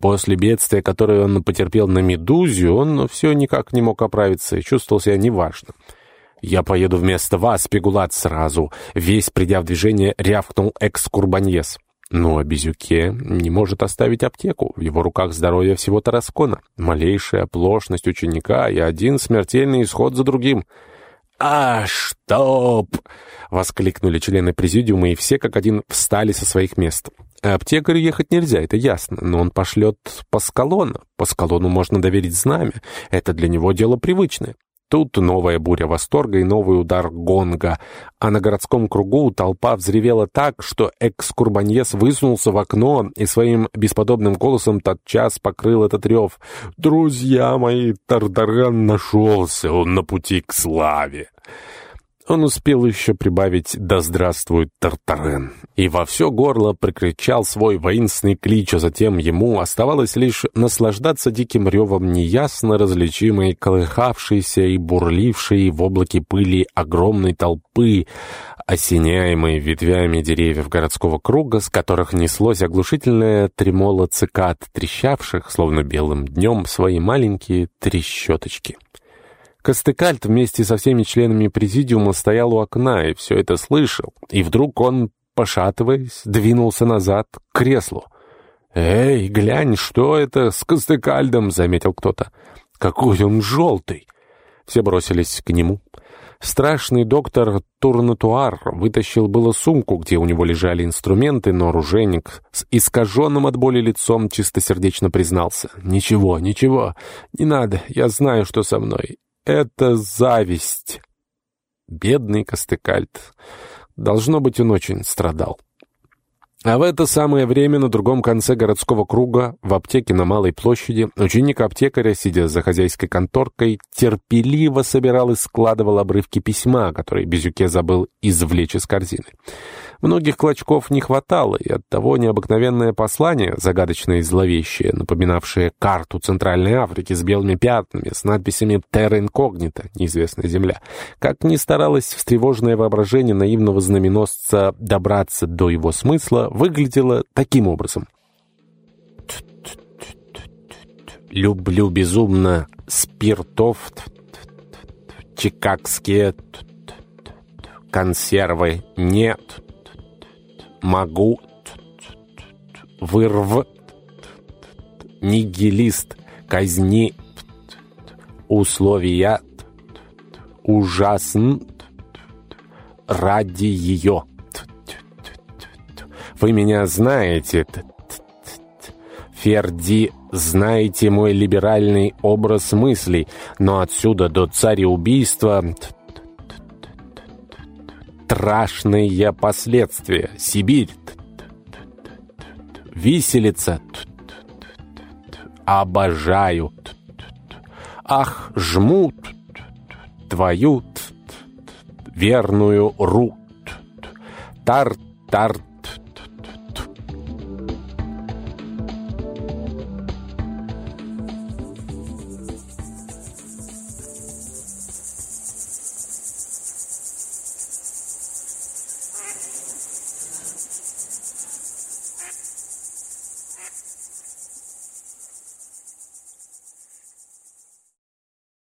После бедствия, которое он потерпел на «Медузе», он все никак не мог оправиться и чувствовал себя неважно. «Я поеду вместо вас, Пегулат, сразу!» Весь придя в движение, рявкнул экс-курбаньес. Но Безюке не может оставить аптеку. В его руках здоровье всего Тараскона. Малейшая оплошность ученика и один смертельный исход за другим. «А, чтоб!» — воскликнули члены президиума, и все как один встали со своих мест. Аптекарю ехать нельзя, это ясно, но он пошлет Паскалона. Паскалону можно доверить знамя. Это для него дело привычное. Тут новая буря восторга и новый удар гонга. А на городском кругу толпа взревела так, что экс-курбаньес высунулся в окно и своим бесподобным голосом тотчас покрыл этот рев. «Друзья мои, Тардаран нашелся, он на пути к славе!» Он успел еще прибавить «Да здравствует Тартарен!» и во все горло прикричал свой воинственный клич, а затем ему оставалось лишь наслаждаться диким ревом неясно различимой, колыхавшейся и бурлившей в облаке пыли огромной толпы, осеняемой ветвями деревьев городского круга, с которых неслось оглушительное тремоло цикад, трещавших, словно белым днем, свои маленькие трещоточки. Костыкальт вместе со всеми членами президиума стоял у окна и все это слышал. И вдруг он, пошатываясь, двинулся назад к креслу. «Эй, глянь, что это с Костыкальдом?» — заметил кто-то. «Какой он желтый!» Все бросились к нему. Страшный доктор Турнатуар вытащил было сумку, где у него лежали инструменты, но оружейник с искаженным от боли лицом чистосердечно признался. «Ничего, ничего, не надо, я знаю, что со мной это зависть. Бедный Костыкальт. Должно быть, он очень страдал. А в это самое время на другом конце городского круга, в аптеке на Малой площади, ученик аптекаря, сидя за хозяйской конторкой, терпеливо собирал и складывал обрывки письма, которые Безюке забыл извлечь из корзины. Многих клочков не хватало, и оттого необыкновенное послание, загадочное и зловещее, напоминавшее карту Центральной Африки с белыми пятнами, с надписями «Терра инкогнита» — неизвестная земля, как ни старалось встревоженное воображение наивного знаменосца добраться до его смысла, выглядело таким образом. «Люблю безумно спиртов, чикагские консервы нет» могу, вырв, нигилист, казни, условия, ужасн, ради ее. Вы меня знаете, Ферди, знаете мой либеральный образ мыслей, но отсюда до цареубийства страшные последствия. Сибирь. Виселица. Обожаю. Ах, жмут твою верную рут. Тар-тар